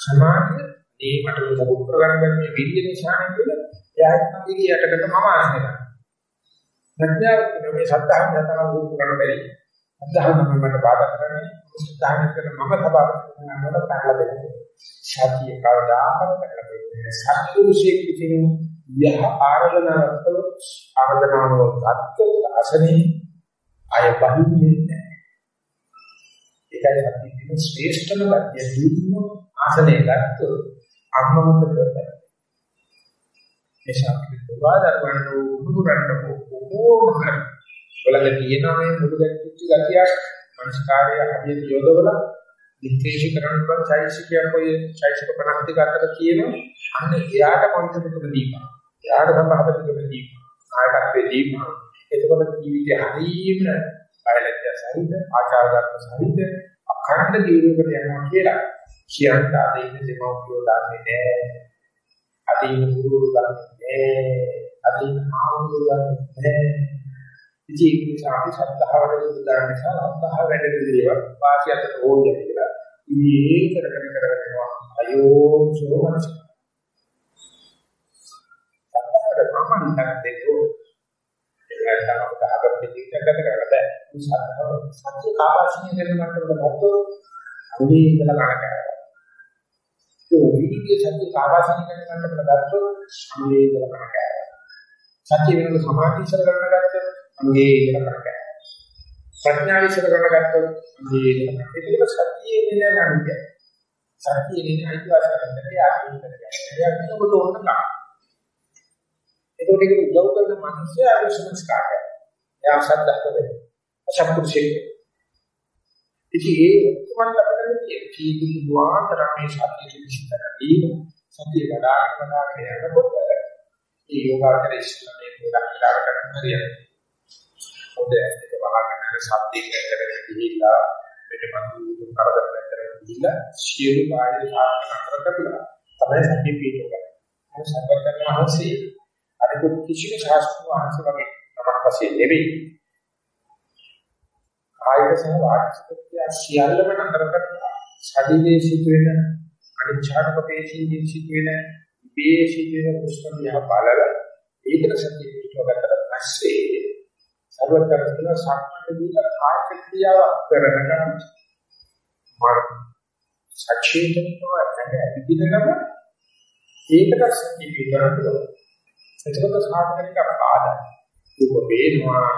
Speaker 1: සමාධිය මේ මට මොකක් කරගන්න මේ විදිය නිසා නෙවෙයි. එයාට විදිය යටකට මම ආසනේ ගන්නවා. ප්‍රඥාව මේ සද්ධාහන යතන දුරු කරන්න බැරි. සද්ධාහන මට බාධා කරන්නේ සද්ධාහන කරන මම සබාවට නමල පැනලා දෙන්නේ. ශාතිය කවදාකවත් කරලා දෙන්නේ. සත්පුරුෂයෙක් විසින් යහ ආරාධනාවල ආරාධනාවල අත්ත් අසනේ අය බහින්නේ නැහැ. ඒකයි අපි කියන ශ්‍රේෂ්ඨම ගතිය දුන්නු ආසනේ ගත්තොත් අම්මමුත් කරන්නේ. එසා අපි දුවාදරවන්න උඩුරන්න ඕම බලක තියෙන මේ මුළු ගැටිච්ච ගතියක් මනස්කාරය හදිහට යොදවලා විශ්ලේෂ කරන්න පුළුවන් චෛසිකයක් ඔය චෛසික ප්‍රණාමික අතර තියෙනවා අන්න එයාට කොන්සෙප්ට් දීපා එයාට සම්භාවිතකම දීපා ආයතත්වේ දීපා එතකොට ජීවිතය හරීම බයලජ්‍ය සහිත ආචාර ධර්ම සහිත අඛණ්ඩ දියුණුවකට යනවා කියලා කියන්න ආදී දෙමව්පියෝ දන්නේ නැහැ. අදින ගුරුවරු දන්නේ අදින ආමුරු දන්නේ ඉතින් ඒක නිසා අපි ශ්‍රද්ධාවට උදාහරණ නිසා ශ්‍රද්ධාව වැඩ පිළිවෙල වාසියට ඕනේ කියලා ඉන්නේ කරගෙන කරගෙන යනවා. අයෝචෝ මනස. ශ්‍රද්ධාවට ප්‍රමාණිකව දෙන්නෝ ඒක තමයි උදාහරණ දෙකකට කරලා බෑ ශ්‍රද්ධාව සත්‍ය කාපාශනීය කරන මට්ටමකට ගත්තොත් අන්නේ ඉඳලා කරනවා ඒ විදිහේ සත්‍ය කාවාසන කරන ගන්නට ගත්තොත් අංගේ ඉඳලා කරක සත්‍ය වෙනකොට සමාධි ඉස්සර කරන ගත්තොත් අංගේ ඉඳලා කරක ප්‍රඥා ඉස්සර කරන ගත්තොත් අංගේ ඉඳලා කරක ඒක සත්‍යයේ වෙන ගන්නේ සත්‍යයේ වෙන අයිතිවාසිකම් නැහැ ආත්මික නැහැ ඒක මොකද ඕන කා ඒකට ඒක උදව් කරන මිනිස්සු ආයුෂ්මස් කාර්යය එයා සද්දක් වෙන්නේ අසම්පූර්ණ ඉතින් ඒ ඔක්කොම අපිට කීදී දුආතර මේ සතිය විශ්ිතකදී සතිය වඩාගෙන වඩාගෙන යනකොට ඒ යෝගාවචර ඉස්සලා මේ ගොඩක් විලාර කරන්න හරියට. හොඳ ඒක වහගෙන සතිය කරගෙන ගිහිල්ලා පිටපත් කරදර නැතර ගිහිල්ලා සියලු කාර්ය සාර්ථක කරගන්න තමයි සතිය පිටුක. ඒ සම්පර්කන අවශ්‍යයි. අර කිසිම ශාස්ත්‍රීය වහන්සේ වගේ නමක් වශයෙන් නෙවෙයි. කායික සහ වාචික ක්‍රියා සියල්ලම නතර කරලා ශරීරයේ සිදුවෙන අනිච්ඡානක පේශීන්ගෙන් සිදුවෙන ඉබේ සිදුවෙන උස්මනිය බලල ඒකට සතිය පිටවකට පස්සේ සර්වතරස්කල සම්මතදීක කායික ක්‍රියාවක් කරනකම් මර සචේතනව ඇවිදිනකම ඒකට සතිය පිටවකට එතකොට සාධනික බාධා දුක වේනවා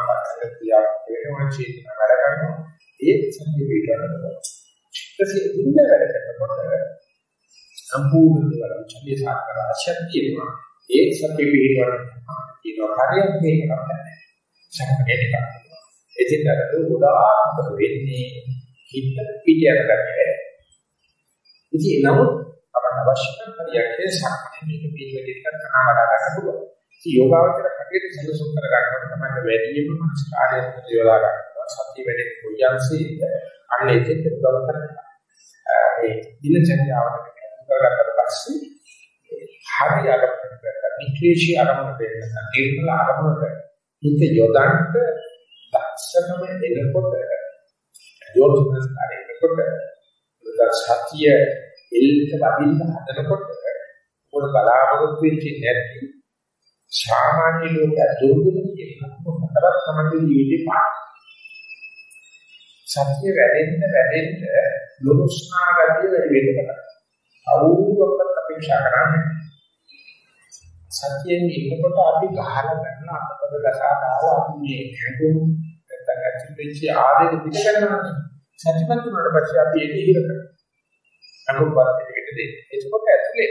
Speaker 1: ක්‍රියාවක් වෙනවා චේතන වැඩ කරනවා. ඒ සත්‍ය පිටරනවා ඊටසේ ඉන්න වැඩ කරනකොට සම්පූර්ණ දේවල් විචලිය සාකර ආශක්තියනවා ඒ සත්‍ය පිටරනවා කියන හරියට මේක කරන්නේ සම්පූර්ණ එකක් එදින්දට උදාහරණයක් වෙන්නේ හිත පිට යන ගැටේ ඉතින් නමුත් අපට අවශ්‍ය කරන හරියට සම්පූර්ණ මේක පිළිවෙලට කරනවා වඩා ගන්න පුළුවන්. ඉතින් යෝගාවචර කටියට සැලසුම් කර ගන්නකොට තමයි වැඩිම මනස කාර්යයක් යොදා ගන්නවා. සතිය වැඩි කොයියන්සීද අන්න එතෙත් උදව් කරනවා. ඒ දිනචර්යාවට කරගත්තට පස්සේ හරි අරමුණකට විශේෂී අරමුණකට නිර්මල අරමුණකට හිත යොදන්න දක්ෂකම එනකොට යෝනිසස් කාර්යයකට සතිය එල්ලට වදින්න හදනකොට මොන බලාපොරොත්තු වෙච්ච නැති සාමාන්‍ය ලෝකයා දුර්ගුණ කියන හතරක් තමයි ජීවිතේ පාඩම. සත්‍ය වැඩෙන්න වැඩෙන්න ලොකුස්නා ගතිය වැඩි වෙන්න පටන් අවුරුද්දකට අපේක්ෂා කරන්නේ. සත්‍යයෙන් ඉන්නකොට අපි ගහලා ගන්න අතපද ගසා දාලා අපි මේ හැඟුම් නැත්නම් ඇතිවෙච්ච ආවේග පිට කරනවා. සත්‍යපත් වුණාට පස්සේ අපි ඒක ඉහිර කරනවා. අනුපාතයට දෙන්නේ. ඒකත් ඇතුලේ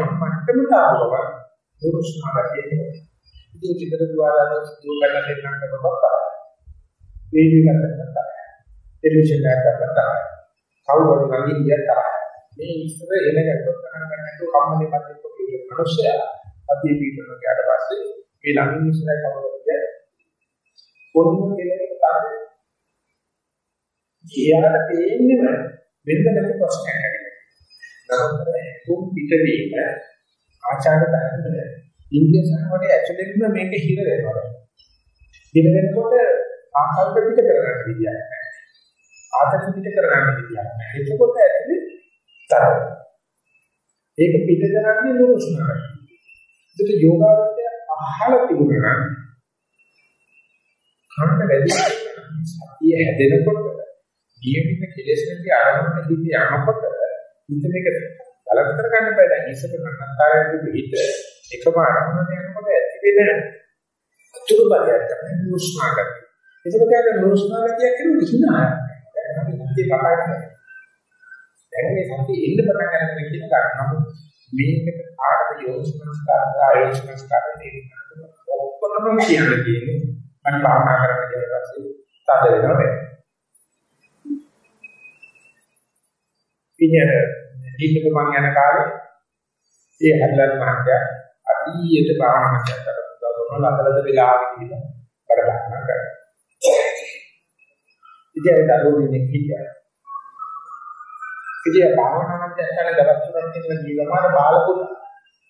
Speaker 1: යම් මට්ටමක ආවම දුරුස්නාගතිය. ඉතින් විතර දුවාරන දුව ගන්න දෙන්නට බබා. වේදිකා කරනවා. ටෙලිවිෂන් එකක් කරනවා. කවුරුහරි ළඟින් ගියත් මේ ඉස්සර එන ගැටොත් ගන්න ගන්නට කම්මලේ මැදේ කොටිය මිනිස්සයා අපි පිටුන ගියාට පස්සේ මේ ළඟින් ඉස්සර කවුරුහරි ගියත් පොන්න කෙනෙක් කාර්යය. ඊයාට පේන්නේම වෙනදක ප්‍රශ්නයක් නැහැ. නමුත් තුන් පිටවීම ආචාර ධර්මවල ඉන්දිය සංවරයේ ඇතුළතින්ම මේක හිර වෙනවා. හිර වෙනකොට ආකල්ප පිට කරගන්න විදියක් නැහැ. ආතති පිට කරගන්න විදියක් නැහැ. එතකොට ඇතුලේ තරව. ඒක පිට කරන්නේ නුරුස්නාරයි. ඒක යෝගාවචරය අහලා තිබුණා නම් කන්න වැඩි සතිය හැදෙනකොට නියමිත කෙලෙස් නැති ආරම්භක හිත යනකොට හිත මේක බලක කරගන්න බෑ දැන් ඉස්සර කන්නාරයේ හිත එකම ආරම්භක යනකොට ඇති වෙන අතුරු බලයක් තමයි නුස්නාගතිය. ඒකට කියන නුස්නාගතිය කියන්නේ හිනා. අපි සතිය කතා කරන්නේ. දැන් මේ සතිය එන්න පටන් ගන්න කියන කාරණා මේකට ආරද යෝනිසමස්කාර ආයෝනිසමස්කාර දෙන්නේ. ඔක්කොම කියන්නේ කියන්නේ මම භාවනා කරන්න කියලා පස්සේ තද වෙනවා වෙන්නේ. ඉතින් දීපක මං යන කාලේ ඒ හදලන් මහත්තයා අඩියට භාවනා මතකට උදව් කරන ලතලද වෙලාවෙ කියලා වැඩ ගන්නවා කරා. ඉතින් ඒ දරුවෝ හිටියා. ඉතින් භාවනා මතකට දවස් තුනක් ඉඳලා ගිහම බාලපුත්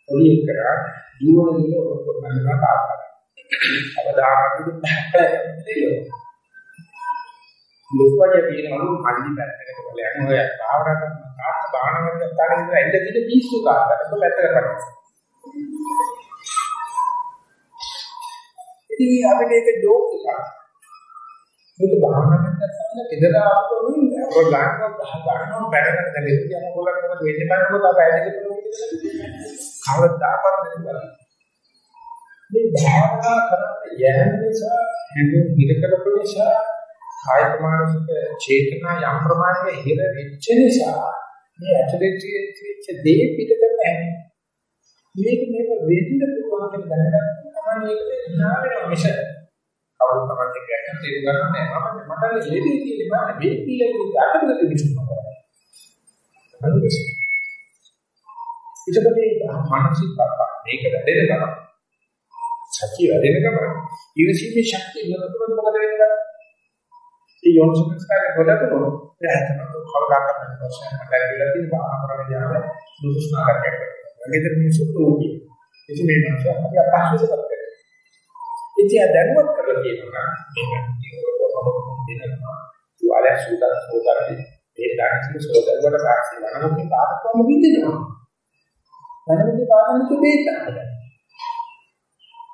Speaker 1: පොඩි එකරා දුවන දින ඔක්කොම කරනවා තාත්තා. අවදානකට බහැලා ලෝකයේ පිළිනවලු මල්ලි පැත්තකට වල යන ඔය භාවනා කරන තාත්ත භාවනාවක් ගන්න ඉඳලා එන්න දින පිස්සු තාත්තට පැත්තකට කරනවා. ඉතින් අපිට ඒක ජෝක් එකක්. මේක භාවනාවක් කරන කෙදර ආපුවම ඔය ගන්නවා ගන්නවා බැලගෙන දැන් ඒක යන කොලකට මොකද වෙන්නේ බලනකොට අපය ඇදගෙන කවදාවත් දෙන්නේ මේ භාවනා කරන්න යෑම නිසා හැම හිර කරපු නිසා කායික මානසික චේතනා යම් ප්‍රමාණයක හිර වෙච්ච නිසා මේ ඇතුලේ තියෙච්ච දේ පිට කරලා මේක මේක වෙන්න පුළුවන් කියලා දැනගන්න තමයි මේක ඥානය මිස. කවුරු තමයි කියන්නේ තේරුම් ගන්න නෑ මම මට ලේදී තියෙන්නේ බෑ. මේ පිළිලෙන්නේ අතකට තිබුණා හරිද? ඒකදී මානසික පාප මේක වැඩෙන ගමන් සතිය වැඩෙන ගමන් ඊර්ෂීමේ ශක්තිය ඉන්නකොට මොකද වෙන්නේ? ඒ යෝනිසංස්කාරය ගොඩනගනො ප්‍රයත්න කවදාකවත් ප්‍රශ්න නැහැ කියලා තියෙන බාහමරම යාම දුෂ්ණාකරයක් කරනවා. ගෙදර මිනිස්සු තෝකි. ඉතින් මේ මිනිස්සු අපි අපහසු කරන්නේ. ඉතින් දැනුවත් කරලා කියනවා මේක දෙනවා. තුවාලයක් සූදානම් සෝදාරදී මේ ඩාක්ටර් සෝදාරුවට සාක්ෂි වනමුකේ පාඩකම විඳිනවා. වනමුකේ පාඩම් කිව්වේ ඒක.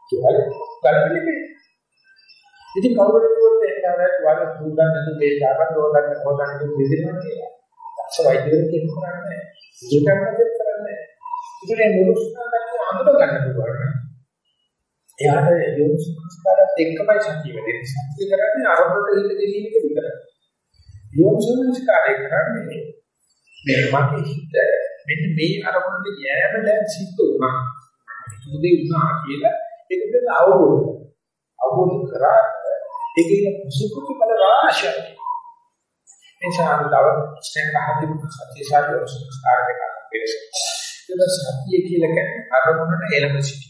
Speaker 1: කියලා ගලන්නේ. ඉතින් කවුරුද කිව්වොත් එහෙනම් වල සූදානම් නැතු මේ දාපන් රෝදන්න හොදන්න දෙදිනවා කියලා. දක්ෂ වෛද්‍යවරු කියන්නේ ඒකම කරන්නේ. ඉතින් මොනුස්නාට අඳුර ගන්න පුළුවන්. එයාට යෝනි සංස්කාරات එක්කමයි ශක්තිය වෙන්නේ. ශක්තිය කරන්නේ අරමුණට හිත දෙන එක විතරයි. යෝනි සංස්කාරය කරන්නේ මේ මගේ හිත මෙන්න මේ අරමුණට යෑම දැන් සිද්ධ වුණා. මුදේ වුණා කියලා ඒක පිළිබඳ අවබෝධ අවබෝධ කරා ඒකේ සුකුති බල රාශියක් එනිසා අන්තව ස්ටෙන් පහදී සත්‍ය සාධක සංස්කාර දෙක පිළිස ඒක සත්‍ය කියලා කියන්නේ අරමුණට එළඹ සිටි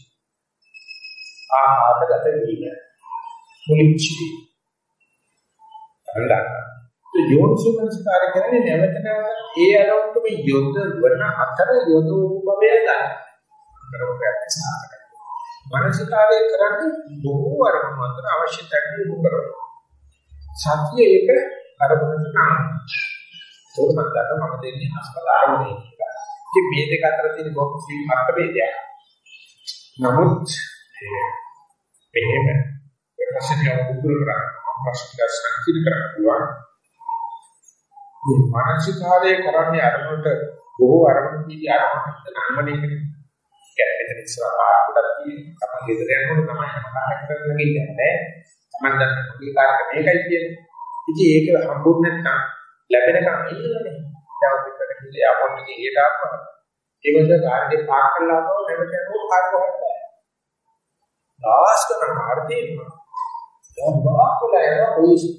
Speaker 1: ආහාරගත වීම මුලිච්චි අල්ලා ඒ යෝනිසෝමනස්කාර කරන්නේ නැවත නැවත ඒ අරමුණට මේ යොද වන අතර යොදෝ භවය ගන්න කරපෑත් සාර්ථකයි මානසිකාරය කරන්නේ බොහෝ අරමුණු අතර අවශ්‍ය තැන යොමු කරනවා. සත්‍ය ඒක අරමුණට නාම. ඒක මම දන්නවා මම දෙන්නේ හස්පතාලේ කියලා. ඉතින් මේ දෙක අතර තියෙන බොහෝ සීල් මාර්ග වේදයක්. නමුත් එහෙම ප්‍රශ්නය උගුරු කරා ප්‍රශ්න සංකීර්ණ කරන්න පුළුවන්. මේ මානසිකාරය කරන්නේ අරමුණට බොහෝ අරමුණු කීදී අරමුණට නාමණය කියන්නේ මෙතන ඉස්සරහා කොටක් තියෙනවා. තමයි ගෙදර යනකොට තමයි කාර්යයක් කරගෙන ඉන්නේ. තමන් දැන් මේ කාර්යය මේකයි කියන්නේ. ඉතින් ඒක හම්බුනේ නැත්නම් ලැබෙනකම් ඉන්නනේ. දැන් අපි කරන්නේ අපොත් එකේ ඊට ආපුවා. ඒ වගේ කාර්යේ පාක් කළා නම් නැවත යනකොට කාර්ය හොයන්න බෑ. දාස් කරන කාර්යේ දැන් වාක්කලා යන පොලිසිය.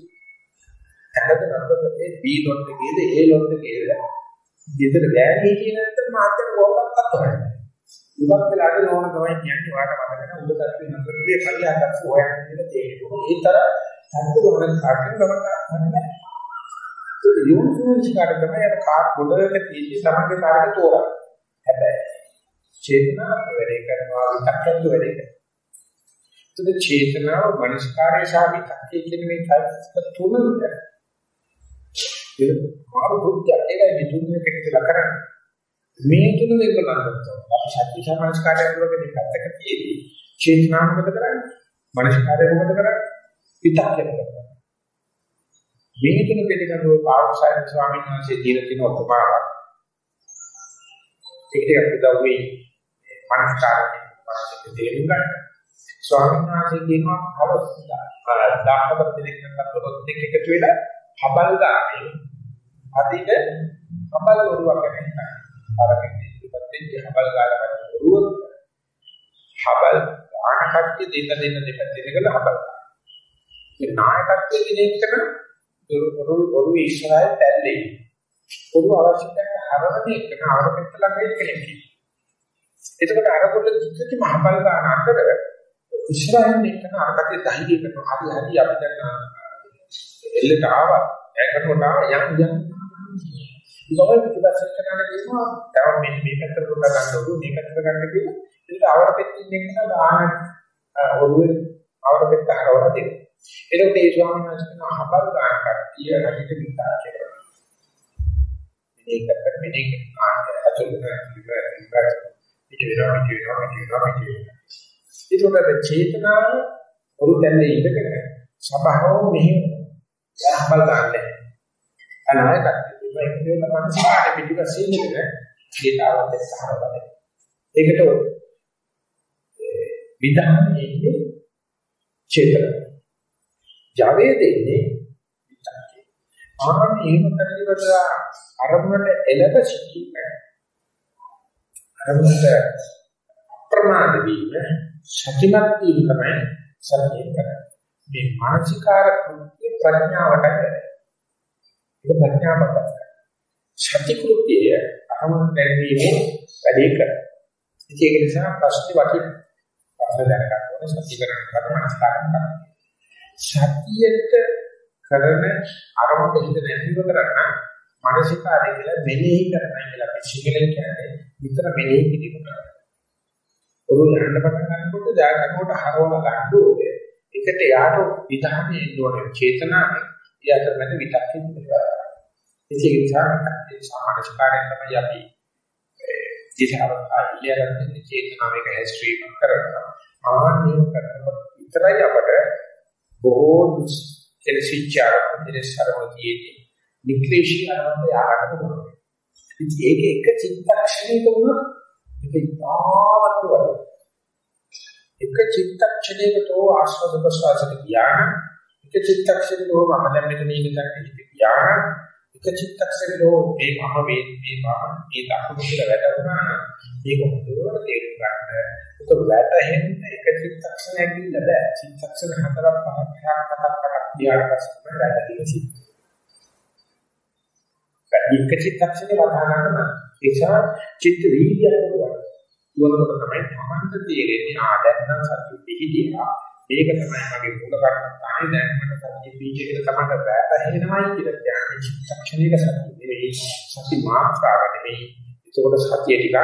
Speaker 1: ඇහද නන්දේ බී ලොට් එකේද ඒ ලොට් එකේද ගෙදර ගෑණි කියන එක මාත්‍ය කොහොමද අත්හොයන්නේ. ඉවත් වෙලාට නෝන තමයි කියන්නේ වාට වදගෙන උඩ තත්ත්වේ නතරදී පරිහාකස් හොයන්නේ කියලා තේරෙනවා. ඒ තරම් සත්තු ගමන කාටද ගමන නැහැ. ඒක යොමුසුනිස්කාර තමයි අර කාර් ගොඩක තියෙන්නේ තමයි කාර්යය තෝරා. හැබැයි චේතනාව වැඩේ කරනවා විතක්කත් වැඩේ කරනවා. ඒකද චේතනාව මනස්කාරය සහ විතක්කේ කියන මේ චෛතසික තුනද ඒ මාරු බුද්ධය ඒකයි මේ තුනේ පිටලා කරන්නේ. මේ තුන වෙන්න ගන්නකොට අපි සත්‍ය සමාජකාරය වගේ පැත්තක තියෙදී චේතනාව මොකද කරන්නේ? මනස්කාරය මොකද කරන්නේ? විතක්කේ මොකද කරන්නේ? මේ තුන පිළිබඳව පාවසාරි ස්වාමීන් වහන්සේ දීලා තියෙන උපමාවක්. ඒකට අපි දවුවේ මනස්කාරයෙන් පස්සේ තේරුම් ගන්න. ස්වාමීන් වහන්සේ කියනවා හවස් දාහකට දෙනෙක් නැත්නම් දෙක එකතු වෙලා හබල් ගානේ අදින හබල් වරුවක් ගැන හිතන්න. අර ඉතිපත් වෙච්ච හබල් ගාලා වරුව හබල් ආන කට්ටිය දෙන්න දෙන්න දෙපැත්තේ ඉඳලා හබල් ගන්නවා. ඒ නායකත්වයේ දින එකන ඔරු ඔරු ඉස්සරහට තැල්ලේ. ඔරු අවශ්‍ය කරන හරවන එකන ආරපෙත්ත ළඟ කෙනෙක්. එතකොට අර පොළ දිගට මහබල් ගන්න අතර ඉස්සරහින් එකන අරකට ධෛර්යය කරනවා. හරි හරි අපි දැන් එල්ලට ආවා. ඒකට උනාව යම් යම් ඊගොල්ලෝ පිටිපස්සට කරන කියනවා තව මෙන්න මේ පැත්තට පොඩ්ඩක් ගන්න ඕනේ මේ පැත්තට ගන්න කියලා. ඒක අවරපෙත්තින් එක නිසා දාන ඔළුවේ අවරපෙත්ත හරවලා දෙනවා. එතකොට මේ ස්වාමීන් වහන්සේ කියන අහබල් ගන්න කට්ටිය රජිත විතර කියලා. මේක කරන්නේ මේක අතුලන ඉවර පිට වෙනවා පිට වෙනවා පිට වෙනවා පිට වෙනවා. ඒකට චේතනාව වරු දැන්නේ ඉඳගෙන සබහව මෙහි අහබල් ගන්නෑ. අනායකත්වය මේක දෙන්න මනසට පිටිපස්සේ ඉඳගෙන චේතාවත් සහරවද. ඒකට විධානයේ ඉන්නේ චේතනාව. ජවයේ දෙන්නේ විතක්කේ. ආන එහෙම කරලිවලා අරමුණට එළඹ සිටීම. අරමුණට ප්‍රමාද වීම සතිමත් වීම තමයි සතිය කරන්නේ. මේ මානසිකාර කෘත්‍ය ප්‍රඥාවට වැඩේ. ඒක ප්‍රඥාවට. සති කෘත්‍යය අරමුණ දැරීමේ වැඩේ කරනවා. ඒක නිසා ප්‍රශ්නේ වටින ප්‍රශ්න දැනගන්න ඕනේ සතිය කරනකොට මනස්කාරය කරනවා. සතියට කරන අරමුණ හිත නැතිව කරන්න මානසිකාරය කියලා මෙනෙහි කරනවා කියලා අපි සිංහලෙන් කියන්නේ විතර මෙනෙහි කිරීම කරනවා. ඔරු යන්න පටන් ගන්නකොට දායකවට හරවන ගන්න ඕනේ. එකට යාට විධානයේ ඉන්නෝනේ චේතනාවේ ඊයතර මැද විතක්කේ ඉන්නවා. ඒක නිසා ඒ සමානස්කාරයෙන් තමයි අපි දිශාවට ආලියරන් චේතනාවක හැස්ට්‍රීම් කරනවා. ආනියම කරනකොට විතරයි අපට බොහෝ කෙලසිච්ච ආරම්භ කෙලසරවතියේදී නික්ලේශී ආරම්භය ආරම්භ කරනවා. ඉතින් ඒක එක චිත්තක්ෂණයක වුණොත් ඒක ඉතාමත් වටිනවා. එක චිත්තක්ෂණයකතෝ ආස්වාද ප්‍රසවාසයට ගියාන එක චිත්තක්ෂණයකෝ මම දැන් මෙතන ඉන්න තැනට ගියාන එක චිත්තක්ෂණයකෝ මේ මම මේ මේ මම මේ දකුණු කියලා වැටුණා මේක හොඳට තේරුම් ගන්න ඒක වැටහෙන්න එක චිත්තක්ෂණයක් ඉන්න බෑ. චිත්තක්ෂණ හතරක් පහක් හයක් හතක් අටක් ගියාට පස්සේ වැටහෙන්න සිද්ධ. ඒක චිත්තක්ෂණේ වදා ගන්න බෑ. ඒ නිසා චිත්ත වීර්යය වුණා. වුණොත් තමයි තමන්ට තේරෙන්නේ ආ දැන් නම් සත්‍ය පිළිදියා. මේක තමයි මගේ මූල කර්මස්ථානේ දැන් මට සත්‍ය බීජයකට තමයි වැටහෙනවයි කියලා කියන්නේ චිත්තක්ෂණයක සත්‍ය නෙවෙයි. සත්‍ය මාත්‍රාව නෙවෙයි. ඒකෝට සත්‍ය ටික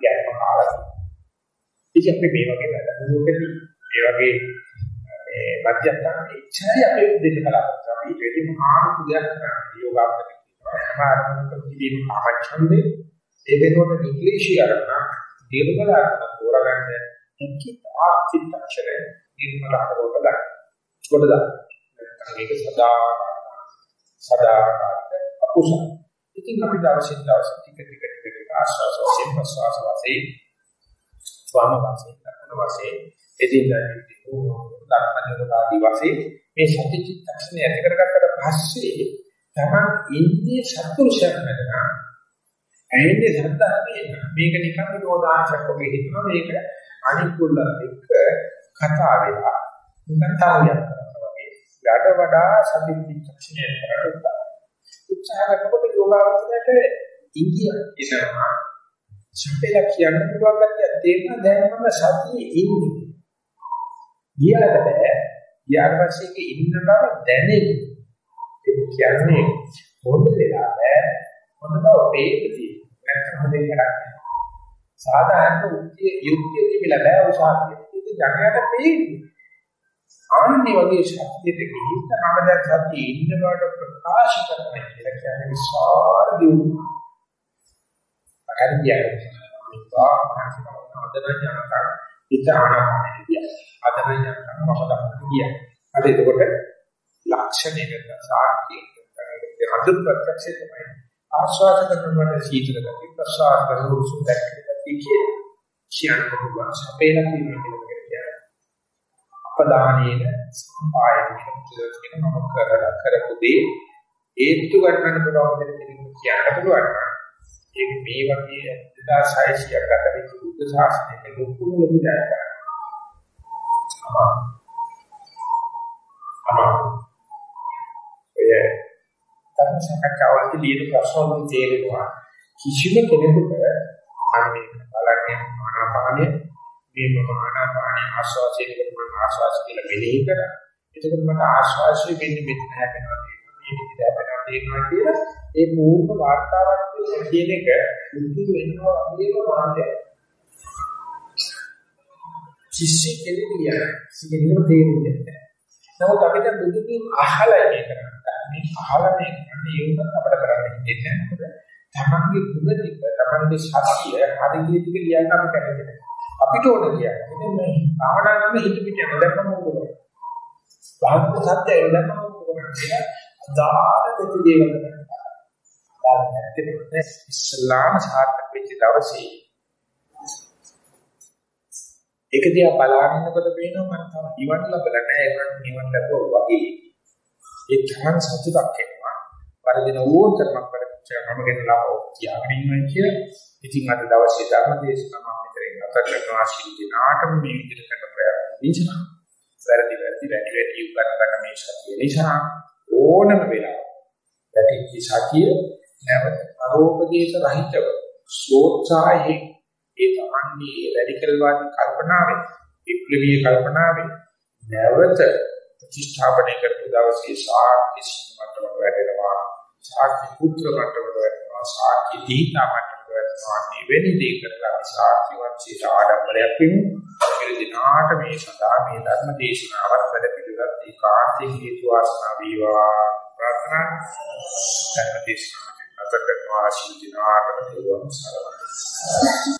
Speaker 1: ගැටම කාලා ඉතින් අපි මේ වගේ වැඩමුළුවකදී මේ වගේ මේ මධ්‍යස්ථාන ඉච්ඡායි අපි දෙන්න බලාපොරොත්තු අපි ඊට වෙදී මහා කුලයක් කරන්නේ යෝගාවකට කියනවා සමාරම්භක කිරීම කාමච්ඡන්දේ ඒ වෙනුවට නික්ලේශී අරමුණ දීර්ඝල අරමුණ තෝරගන්න එක්කිට ආචිත්තක්ෂරය නිර්මල අරමුණ ගන්න කොට දාන්න මේක සදා සදා අකුසල. ඉතින් අපි දවසින් දවස ටික ටික ටික ටික ආශ්වාස වශයෙන් ප්‍රශ්වාස වශයෙන් ස්වාම වශයෙන් දක්වන වශයෙන් එදින්දා ධර්මජනකාදී වශයෙන් මේ සති චිත්තක්ෂණය ඇති කරගත්තට පස්සේ තමන් ඉන්නේ සත්පුරුෂයන් නැතනම් ඇයිනේ සත්‍යන්නේ මේක නිකන් විනෝදාංශයක් වගේ හිතනවා. මේක අනිකුල එක්ක කතා වෙලා නිකන් තාලියක් කරනවා වගේ වැඩ වඩා සති චිත්තක්ෂණය කරලා උත්සාහ කරනකොට යෝගාවචරයට ඉංගියක් එනවා සැපේලා කියන්න පුළුවන් ගැතිය තේරෙන දැන් මම සතියේ ඉන්නේ. ගියාට බෑ ඊට පස්සේ ඒක ඉන්න බව දැනෙන්නේ. ඒ කියන්නේ හොඳ වෙලා බෑ. හොඳ බව වේදති. නැත්නම් හොඳින් කරන්නේ. සාධාරණ උත්‍ය යුක්තිය තිබිලා බෑ උසාවියේ. ඒක ජනයට පේන්නේ. ආන්නේ වගේ ශක්තියට ගිහින් තමයි දැන් සතිය ඉන්න බවට ප්‍රකාශ කරනවා කියලා කියන්නේ විශාල දියුණුවක්. අකරියයි. මේවා අදන යනකම් ඉතාලමයි කියන්නේ. අදන යනකම් මම තමයි කියන්නේ. අද එතකොට ලක්ෂණයකට සාක්ෂිය අද ප්‍රත්‍යක්ෂය තමයි ආස්වාද කරනකොට සීතල ගතිය ප්‍රසආර කරන උසුම් දැක්කේ කියන කියන පුළුවන් අපේන කියන කියන්නේ අපදානේන සම්පායන කියන මම කරලා කරපු දේ ඒත්තු ගන්නට පුළුවන් දෙයක් කියන්න පුළුවන් ඒක මේ වගේ 2600ක් ගත වෙච්ච බුද්ධ ශාසනයක ලොකු ලොකු දෙයක් ඒ ධර්ම සාකච්ඡාවලදී ලියන ප්‍රශ්න වලින් තේරෙනවා කිසිම කෙනෙකුට මම මේක බලන්නේ ආනාපානය මේ මම ආනාපානය ආශ්වාසයකට මම ආශ්වාස කියලා මෙනෙහි කරා එතකොට මට ආශ්වාසය වෙන්නේ මෙතන හැපෙනවා මේ විදිහට හැපෙනවා තේරෙනවා කියලා ඒ පූර්ණ වාර්තාවක් කියන එක මුතු වෙනවා වගේම මාර්ගය. කිසි කෙනෙක් කියන්නේ සිගෙනම තේරෙන්නේ නැහැ. නමුත් අපිට බුදුකින් අහලා මේක කරන්නේ. මේ අහලා මේක කරන්නේ ඒ උනත් අපිට කරන්න හිතෙන්නේ නැහැ. තමන්ගේ ගුණ ටික, තමන්ගේ ශක්තිය හරියට ටික ලියන්න අපි කැමතියි. අපිට ඕන කියන්නේ ඉතින් මේ භාවනා කරන හිත පිට යන දැක්කම ඕක. භාග්‍ය සත්‍යය දැක්කම ඕක කියලා අදාළ දෙති දේවල් කරනවා. ඇත්තටම ඉස්ලාම සාර්ථක වෙච්ච දවසේ. ඒක දිහා බලනකොට පේනවා මම තව නිවන් ලැබලා නැහැ. ඒකට නිවන් ලැබුවා වගේ. ඒ තරම් සතුටක් එනවා. වරදින ඕතරමක් කරච්චා මම ගෙන ලාභෝ කියාගෙන ඉන්නවා කිය. ඉතින් අද දවසේ ධර්ම දේශනාව මෙතනින් අතර කරනවා සිද්ධාටම මේ විදිහට කරපෑ දේශනා. වැරදි වැරදි වැඩි වැඩි උගන්න ගන්න මේ සතිය නිසා ඕනම වෙලාවක වැටිච්ච සතිය නැවත අරෝපදේශ රහිතව සෝත්සාහයෙන් ඒ තමන්ගේ රැඩිකල් වාදී කල්පනාවේ විප්ලවීය කල්පනාවේ නැවත ප්‍රතිස්ථාපනය කරපු දවසේ සාක්ෂි මට්ටමට වැටෙනවා සාක්ෂි පුත්‍ර මට්ටමට වැටෙනවා සාක්ෂි දීතා මට්ටමට වැටෙනවා නිවෙනි දේ කරලා සාක්ෂි වංශයට ආඩම්බරයක් වෙනවා ඒ දිනාට මේ සදා මේ ධර්ම දේශනාවත් වැඩ පිළිවෙලත් ඒකාන්තයෙන් හේතු වාසනා වේවා. ප්‍රාර්ථනා. ධර්ම දේශනාව අත කරනවා ආශිර්වාද කරනවා සරලයි